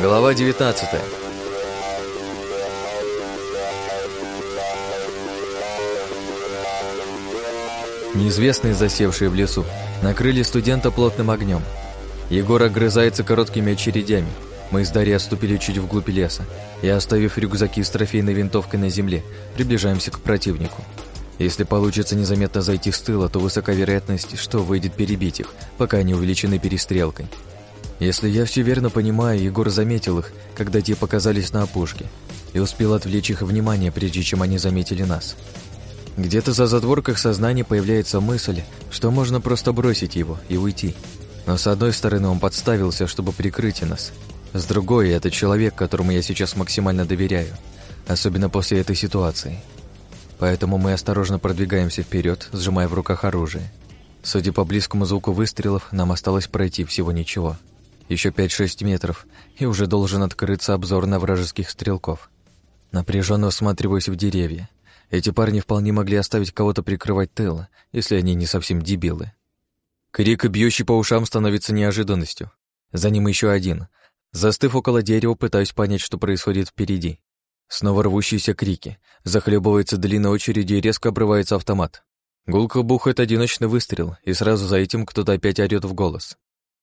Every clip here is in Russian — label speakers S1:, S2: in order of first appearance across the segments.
S1: Глава 19 Неизвестные, засевшие в лесу, накрыли студента плотным огнем. Егор огрызается короткими очередями. Мы с Дарьей отступили чуть вглубь леса и, оставив рюкзаки с трофейной винтовкой на земле, приближаемся к противнику. Если получится незаметно зайти с тыла, то высока вероятность, что выйдет перебить их, пока они увеличены перестрелкой. Если я все верно понимаю, Егор заметил их, когда те показались на опушке, и успел отвлечь их внимание, прежде чем они заметили нас. Где-то за задворках сознания появляется мысль, что можно просто бросить его и уйти. Но с одной стороны он подставился, чтобы прикрыть нас. С другой, это человек, которому я сейчас максимально доверяю, особенно после этой ситуации. Поэтому мы осторожно продвигаемся вперед, сжимая в руках оружие. Судя по близкому звуку выстрелов, нам осталось пройти всего ничего. Еще 5-6 метров, и уже должен открыться обзор на вражеских стрелков. Напряженно всматриваюсь в деревья. Эти парни вполне могли оставить кого-то прикрывать тыло, если они не совсем дебилы. Крик, бьющий по ушам, становится неожиданностью. За ним еще один. Застыв около дерева, пытаюсь понять, что происходит впереди. Снова рвущиеся крики. Захлебывается длинной очередью и резко обрывается автомат. Гулко бухает одиночный выстрел, и сразу за этим кто-то опять орёт в голос.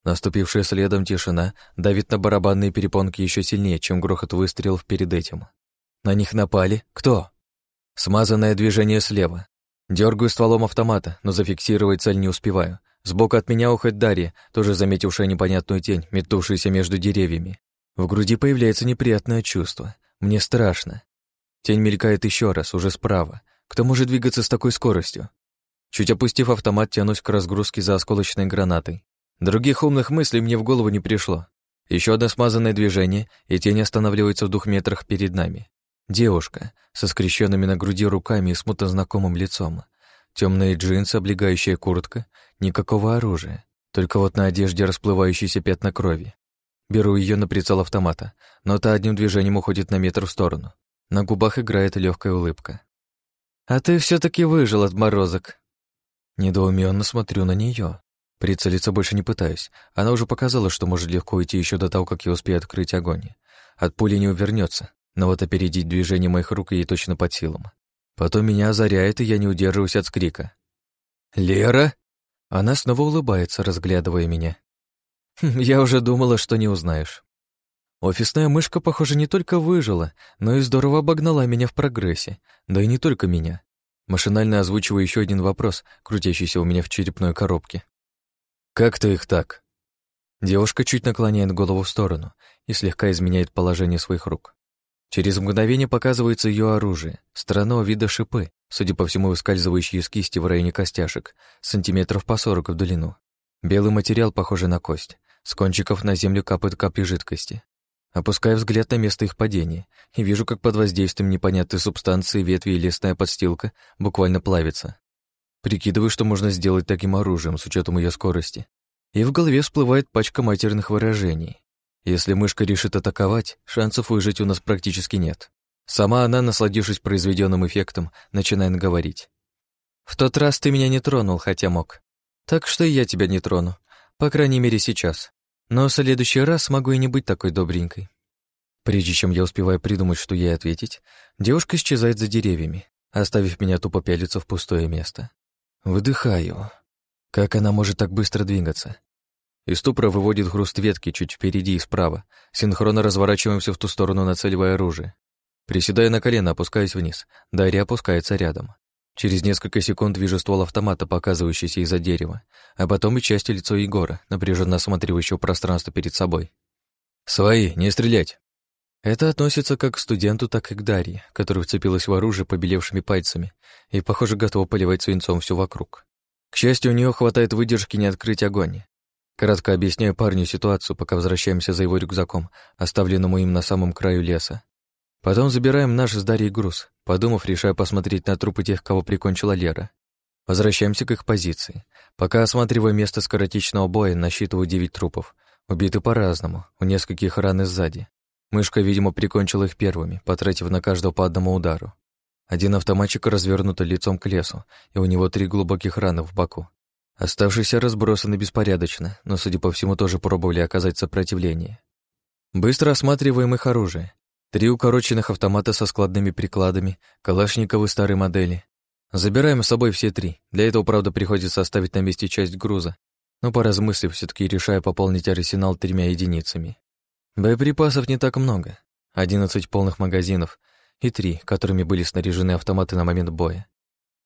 S1: Наступившая следом тишина давит на барабанные перепонки еще сильнее, чем грохот выстрелов перед этим. На них напали? Кто? Смазанное движение слева. Дергаю стволом автомата, но зафиксировать цель не успеваю. Сбоку от меня уходит Дарья, тоже заметившая непонятную тень, метнувшуюся между деревьями. В груди появляется неприятное чувство. Мне страшно. Тень мелькает еще раз, уже справа. Кто может двигаться с такой скоростью? Чуть опустив автомат, тянусь к разгрузке за осколочной гранатой. Других умных мыслей мне в голову не пришло. Еще одно смазанное движение, и тень останавливается в двух метрах перед нами. Девушка со скрещенными на груди руками и смутно знакомым лицом. Темные джинсы, облегающая куртка, никакого оружия, только вот на одежде расплывающиеся пятна крови. Беру ее на прицел автомата, но та одним движением уходит на метр в сторону. На губах играет легкая улыбка. «А ты все таки выжил, от морозок. Недоуменно смотрю на нее. Прицелиться больше не пытаюсь. Она уже показала, что может легко уйти еще до того, как я успею открыть огонь. От пули не увернется, но вот опередить движение моих рук ей точно под силам. Потом меня озаряет, и я не удерживаюсь от скрика. «Лера?» Она снова улыбается, разглядывая меня. «Хм, «Я уже думала, что не узнаешь». Офисная мышка, похоже, не только выжила, но и здорово обогнала меня в прогрессе. Да и не только меня. Машинально озвучиваю еще один вопрос, крутящийся у меня в черепной коробке. «Как ты их так?» Девушка чуть наклоняет голову в сторону и слегка изменяет положение своих рук. Через мгновение показывается ее оружие, странного вида шипы, судя по всему, выскальзывающие из кисти в районе костяшек, сантиметров по сорок в длину. Белый материал, похожий на кость. С кончиков на землю капают капли жидкости. Опускаю взгляд на место их падения и вижу, как под воздействием непонятной субстанции ветви и лесная подстилка буквально плавится. Прикидываю, что можно сделать таким оружием с учетом ее скорости. И в голове всплывает пачка матерных выражений. Если мышка решит атаковать, шансов выжить у нас практически нет. Сама она, насладившись произведенным эффектом, начинает говорить. «В тот раз ты меня не тронул, хотя мог. Так что и я тебя не трону. По крайней мере, сейчас. Но в следующий раз могу и не быть такой добренькой». Прежде чем я успеваю придумать, что ей ответить, девушка исчезает за деревьями, оставив меня тупо пялиться в пустое место. Выдыхаю. Как она может так быстро двигаться? Из ступора выводит хруст ветки чуть впереди и справа. Синхронно разворачиваемся в ту сторону, нацеливая оружие. Приседая на колено, опускаюсь вниз. Дарья опускается рядом. Через несколько секунд вижу ствол автомата, показывающийся из-за дерева, а потом и часть лицо Егора, напряженно осматривающего пространство перед собой. «Свои, не стрелять!» Это относится как к студенту, так и к Дарье, которая вцепилась в оружие побелевшими пальцами и, похоже, готова поливать свинцом все вокруг. К счастью, у нее хватает выдержки не открыть огонь. Кратко объясняю парню ситуацию, пока возвращаемся за его рюкзаком, оставленному им на самом краю леса. Потом забираем наш с Дарьей груз. Подумав, решаю посмотреть на трупы тех, кого прикончила Лера. Возвращаемся к их позиции. Пока осматриваю место скоротечного боя, насчитываю девять трупов. Убиты по-разному, у нескольких раны сзади. Мышка, видимо, прикончила их первыми, потратив на каждого по одному удару. Один автоматчик развернут лицом к лесу, и у него три глубоких раны в боку. Оставшиеся разбросаны беспорядочно, но, судя по всему, тоже пробовали оказать сопротивление. Быстро осматриваем их оружие. Три укороченных автомата со складными прикладами, калашниковы старой модели. Забираем с собой все три. Для этого, правда, приходится оставить на месте часть груза. Но поразмыслив, все таки решаю пополнить арсенал тремя единицами. Боеприпасов не так много. Одиннадцать полных магазинов и три, которыми были снаряжены автоматы на момент боя.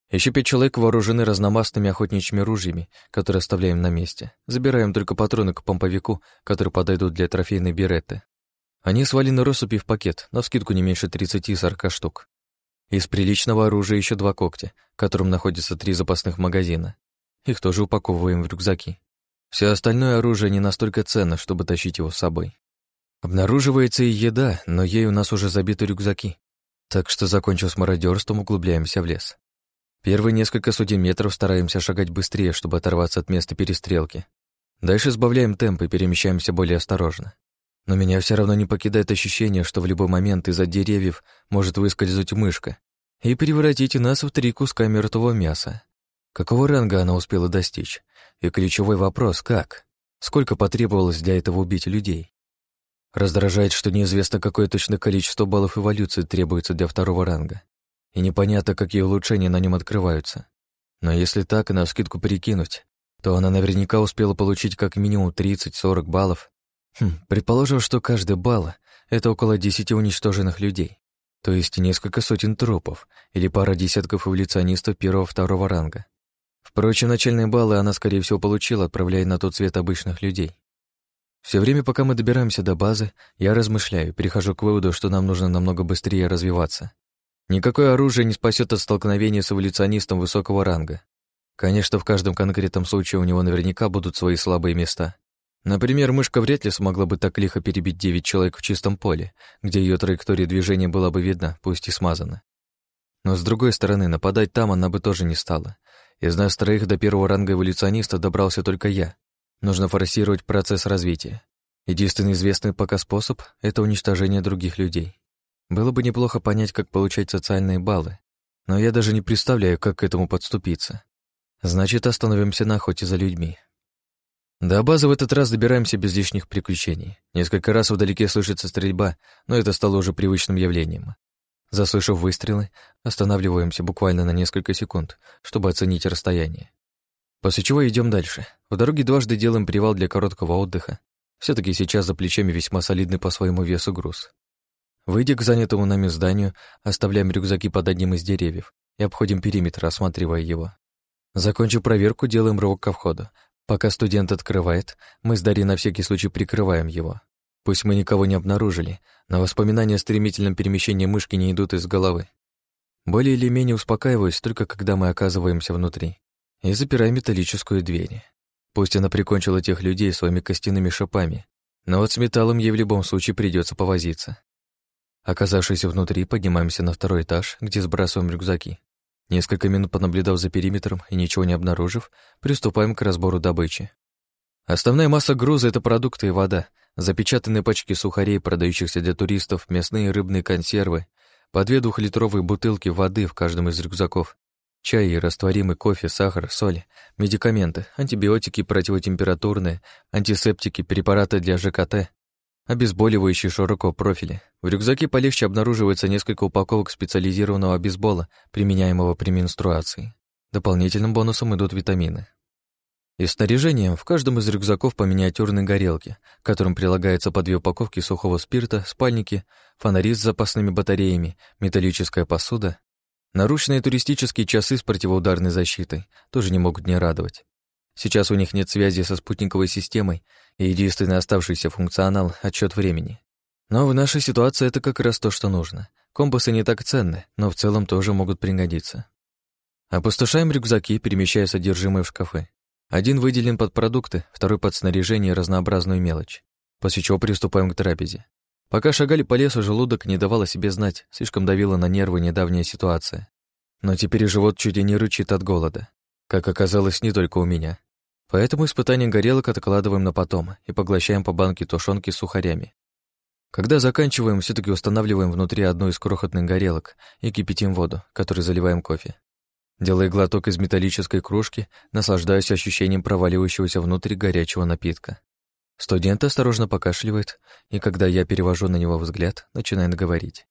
S1: Еще пять человек вооружены разномастными охотничьими ружьями, которые оставляем на месте. Забираем только патроны к помповику, которые подойдут для трофейной беретты. Они свалены россыпи в пакет, на скидку не меньше 30-40 штук. Из приличного оружия еще два когтя, в котором находятся три запасных магазина. Их тоже упаковываем в рюкзаки. Все остальное оружие не настолько ценно, чтобы тащить его с собой. Обнаруживается и еда, но ей у нас уже забиты рюкзаки. Так что, закончив с мародерством, углубляемся в лес. Первые несколько сотен метров стараемся шагать быстрее, чтобы оторваться от места перестрелки. Дальше сбавляем темп и перемещаемся более осторожно. Но меня все равно не покидает ощущение, что в любой момент из-за деревьев может выскользнуть мышка и превратить нас в три куска мертвого мяса. Какого ранга она успела достичь? И ключевой вопрос — как? Сколько потребовалось для этого убить людей? Раздражает, что неизвестно, какое точное количество баллов эволюции требуется для второго ранга. И непонятно, какие улучшения на нем открываются. Но если так, на скидку перекинуть, то она наверняка успела получить как минимум 30-40 баллов Хм, предположим, что каждый балл — это около десяти уничтоженных людей, то есть несколько сотен трупов или пара десятков эволюционистов первого-второго ранга. Впрочем, начальные баллы она, скорее всего, получила, отправляя на тот свет обычных людей. Все время, пока мы добираемся до базы, я размышляю, перехожу к выводу, что нам нужно намного быстрее развиваться. Никакое оружие не спасет от столкновения с эволюционистом высокого ранга. Конечно, в каждом конкретном случае у него наверняка будут свои слабые места, Например, мышка вряд ли смогла бы так лихо перебить девять человек в чистом поле, где ее траектория движения была бы видна, пусть и смазана. Но с другой стороны, нападать там она бы тоже не стала. Из нас троих до первого ранга эволюциониста добрался только я. Нужно форсировать процесс развития. Единственный известный пока способ — это уничтожение других людей. Было бы неплохо понять, как получать социальные баллы, но я даже не представляю, как к этому подступиться. Значит, остановимся на охоте за людьми. До базы в этот раз добираемся без лишних приключений. Несколько раз вдалеке слышится стрельба, но это стало уже привычным явлением. Заслышав выстрелы, останавливаемся буквально на несколько секунд, чтобы оценить расстояние. После чего идем дальше. В дороге дважды делаем привал для короткого отдыха. все таки сейчас за плечами весьма солидный по своему весу груз. Выйдя к занятому нами зданию, оставляем рюкзаки под одним из деревьев и обходим периметр, осматривая его. Закончив проверку, делаем рывок ко входу, Пока студент открывает, мы с Дарьей на всякий случай прикрываем его. Пусть мы никого не обнаружили, но воспоминания о стремительном перемещении мышки не идут из головы. Более или менее успокаиваюсь только когда мы оказываемся внутри и запираем металлическую дверь. Пусть она прикончила тех людей своими костяными шипами, но вот с металлом ей в любом случае придется повозиться. Оказавшись внутри, поднимаемся на второй этаж, где сбрасываем рюкзаки. Несколько минут понаблюдав за периметром и ничего не обнаружив, приступаем к разбору добычи. Основная масса груза — это продукты и вода, запечатанные пачки сухарей, продающихся для туристов, мясные и рыбные консервы, по две двухлитровые бутылки воды в каждом из рюкзаков, чай и растворимый кофе, сахар, соль, медикаменты, антибиотики противотемпературные, антисептики, препараты для ЖКТ, обезболивающие широкого профиля. В рюкзаке полегче обнаруживается несколько упаковок специализированного обезбола, применяемого при менструации. Дополнительным бонусом идут витамины. Из снаряжения в каждом из рюкзаков по миниатюрной горелке, к которым прилагается по две упаковки сухого спирта, спальники, фонари с запасными батареями, металлическая посуда. Наручные туристические часы с противоударной защитой тоже не могут не радовать. Сейчас у них нет связи со спутниковой системой, и единственный оставшийся функционал — отчет времени. Но в нашей ситуации это как раз то, что нужно. Компасы не так ценны, но в целом тоже могут пригодиться. Опустошаем рюкзаки, перемещая содержимое в шкафы. Один выделен под продукты, второй под снаряжение и разнообразную мелочь. После чего приступаем к трапезе. Пока шагали по лесу, желудок не давал о себе знать, слишком давила на нервы недавняя ситуация. Но теперь живот чуть и не рычит от голода. Как оказалось, не только у меня. Поэтому испытание горелок откладываем на потом и поглощаем по банке тушенки с сухарями. Когда заканчиваем, все таки устанавливаем внутри одну из крохотных горелок и кипятим воду, которой заливаем кофе. Делая глоток из металлической кружки, наслаждаюсь ощущением проваливающегося внутрь горячего напитка. Студент осторожно покашливает, и когда я перевожу на него взгляд, начинает говорить.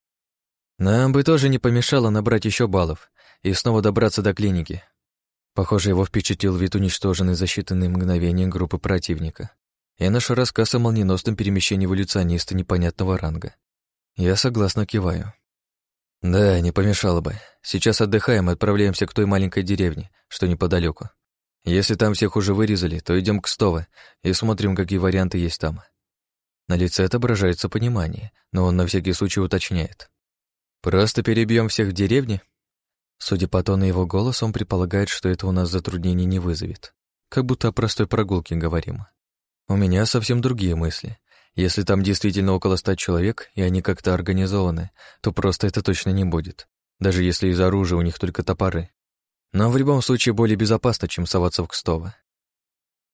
S1: «Нам бы тоже не помешало набрать еще баллов и снова добраться до клиники». Похоже, его впечатлил вид уничтоженной за считанные мгновения группы противника. И наш рассказ о молниеносном перемещении эволюциониста непонятного ранга. Я согласно киваю. «Да, не помешало бы. Сейчас отдыхаем и отправляемся к той маленькой деревне, что неподалеку. Если там всех уже вырезали, то идем к Стово и смотрим, какие варианты есть там». На лице отображается понимание, но он на всякий случай уточняет. «Просто перебьем всех в деревне?» Судя по тону его голоса, он предполагает, что это у нас затруднений не вызовет. Как будто о простой прогулке говорим. У меня совсем другие мысли. Если там действительно около ста человек, и они как-то организованы, то просто это точно не будет. Даже если из оружия у них только топоры. Но в любом случае более безопасно, чем соваться в Кстово.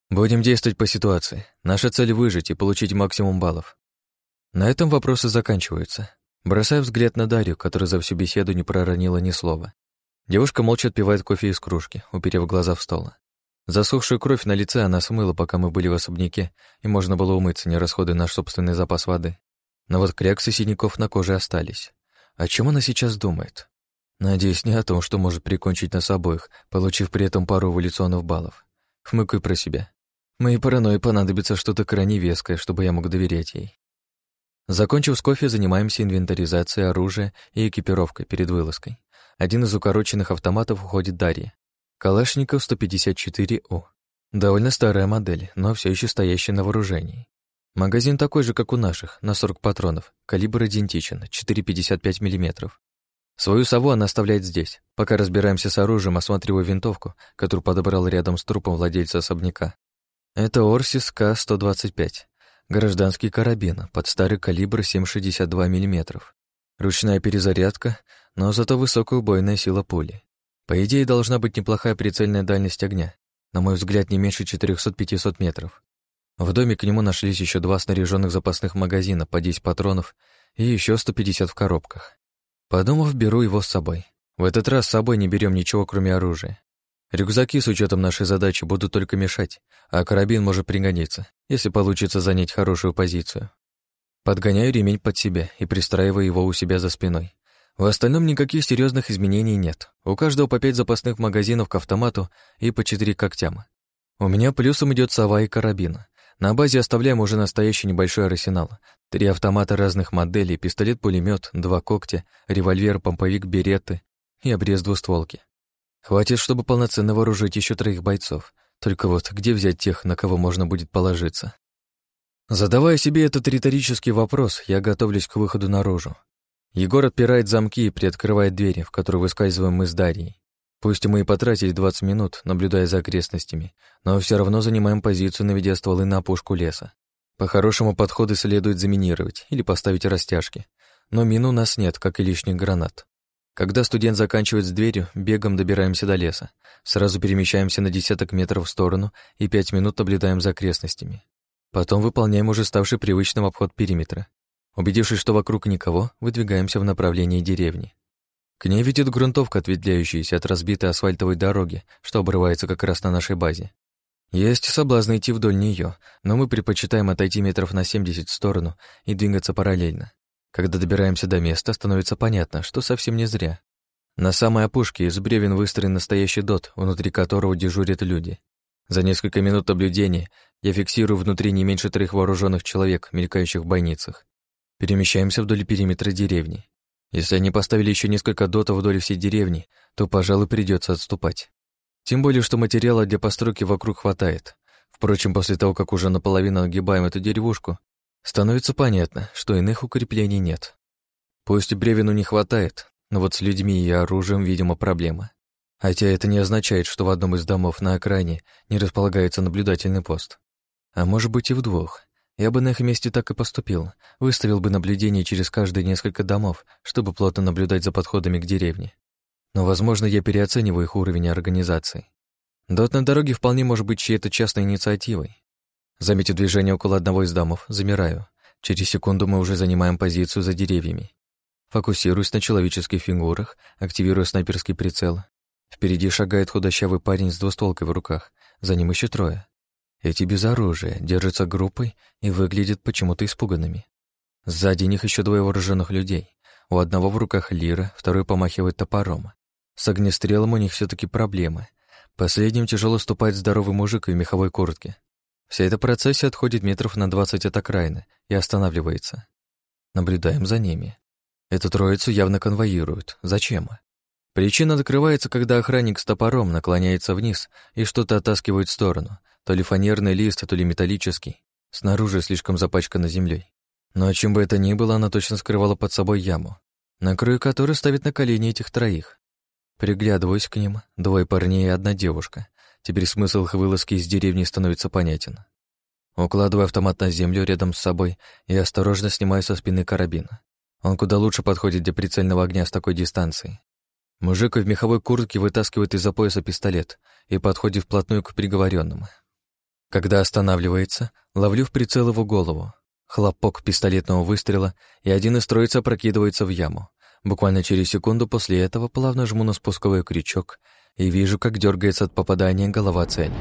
S1: Будем действовать по ситуации. Наша цель — выжить и получить максимум баллов. На этом вопросы заканчиваются. Бросаю взгляд на Дарью, которая за всю беседу не проронила ни слова. Девушка молча отпивает кофе из кружки, уперев глаза в стол. Засохшую кровь на лице она смыла, пока мы были в особняке, и можно было умыться, не расходуя наш собственный запас воды. Но вот кряксы синяков на коже остались. О чем она сейчас думает? Надеюсь, не о том, что может прикончить нас обоих, получив при этом пару эволюционных баллов. Хмыкаю про себя. Моей паранойи понадобится что-то крайне веское, чтобы я мог доверять ей. Закончив с кофе, занимаемся инвентаризацией оружия и экипировкой перед вылазкой. Один из укороченных автоматов уходит Дарья. Калашников 154У. Довольно старая модель, но все еще стоящая на вооружении. Магазин такой же, как у наших, на 40 патронов, калибр идентичен, 4,55 мм. Свою сову она оставляет здесь. Пока разбираемся с оружием, осматриваю винтовку, которую подобрал рядом с трупом владельца особняка. Это Орсис К-125. Гражданский карабин под старый калибр 7,62 мм. Ручная перезарядка, но зато высокая убойная сила пули. По идее, должна быть неплохая прицельная дальность огня, на мой взгляд, не меньше 400-500 метров. В доме к нему нашлись еще два снаряженных запасных магазина по 10 патронов и еще 150 в коробках. Подумав, беру его с собой. В этот раз с собой не берем ничего, кроме оружия. Рюкзаки с учетом нашей задачи будут только мешать, а карабин может пригодиться, если получится занять хорошую позицию. Подгоняю ремень под себя и пристраиваю его у себя за спиной. В остальном никаких серьезных изменений нет. У каждого по пять запасных магазинов к автомату и по четыре когтям. У меня плюсом идет сова и карабин. На базе оставляем уже настоящий небольшой арсенал. Три автомата разных моделей, пистолет-пулемет, два когтя, револьвер, помповик, береты и обрез двустволки. Хватит, чтобы полноценно вооружить еще троих бойцов. Только вот где взять тех, на кого можно будет положиться? Задавая себе этот риторический вопрос, я готовлюсь к выходу наружу. Егор отпирает замки и приоткрывает двери, в которые выскальзываем мы с Дарьей. Пусть мы и потратили 20 минут, наблюдая за окрестностями, но все равно занимаем позицию, наведя стволы на опушку леса. По-хорошему подходы следует заминировать или поставить растяжки. Но мин у нас нет, как и лишних гранат. Когда студент заканчивает с дверью, бегом добираемся до леса. Сразу перемещаемся на десяток метров в сторону и пять минут наблюдаем за окрестностями. Потом выполняем уже ставший привычным обход периметра. Убедившись, что вокруг никого, выдвигаемся в направлении деревни. К ней ведет грунтовка, ответвляющаяся от разбитой асфальтовой дороги, что обрывается как раз на нашей базе. Есть соблазн идти вдоль нее, но мы предпочитаем отойти метров на 70 в сторону и двигаться параллельно. Когда добираемся до места, становится понятно, что совсем не зря. На самой опушке из бревен выстроен настоящий дот, внутри которого дежурят люди. За несколько минут наблюдения я фиксирую внутри не меньше трех вооруженных человек, мелькающих в бойницах. Перемещаемся вдоль периметра деревни. Если они поставили еще несколько дотов вдоль всей деревни, то, пожалуй, придется отступать. Тем более, что материала для постройки вокруг хватает. Впрочем, после того, как уже наполовину огибаем эту деревушку, становится понятно, что иных укреплений нет. Пусть бревену не хватает, но вот с людьми и оружием, видимо, проблема. Хотя это не означает, что в одном из домов на окраине не располагается наблюдательный пост. А может быть и в двух. Я бы на их месте так и поступил. Выставил бы наблюдение через каждые несколько домов, чтобы плотно наблюдать за подходами к деревне. Но, возможно, я переоцениваю их уровень организации. Дот на дороге вполне может быть чьей-то частной инициативой. Заметив движение около одного из домов, замираю. Через секунду мы уже занимаем позицию за деревьями. Фокусируюсь на человеческих фигурах, активирую снайперский прицел. Впереди шагает худощавый парень с двустволкой в руках, за ним еще трое. Эти без оружия держатся группой и выглядят почему-то испуганными. Сзади них еще двое вооруженных людей. У одного в руках лира, второй помахивает топором. С огнестрелом у них все таки проблемы. Последним тяжело ступает здоровый мужик в меховой куртке. Вся эта процессия отходит метров на двадцать от окраины и останавливается. Наблюдаем за ними. Эту троицу явно конвоируют. Зачем? Причина открывается, когда охранник с топором наклоняется вниз и что-то оттаскивает в сторону. То ли фанерный лист, то ли металлический. Снаружи слишком запачкано землей. Но чем бы это ни было, она точно скрывала под собой яму, на краю которой ставит на колени этих троих. Приглядываюсь к ним, двое парней и одна девушка. Теперь смысл их вылазки из деревни становится понятен. Укладываю автомат на землю рядом с собой и осторожно снимаю со спины карабин. Он куда лучше подходит для прицельного огня с такой дистанции. Мужик в меховой куртке вытаскивает из-за пояса пистолет и подходит вплотную к приговоренным. Когда останавливается, ловлю в прицел его голову. Хлопок пистолетного выстрела, и один из троиц опрокидывается в яму. Буквально через секунду после этого плавно жму на спусковой крючок и вижу, как дергается от попадания голова цели.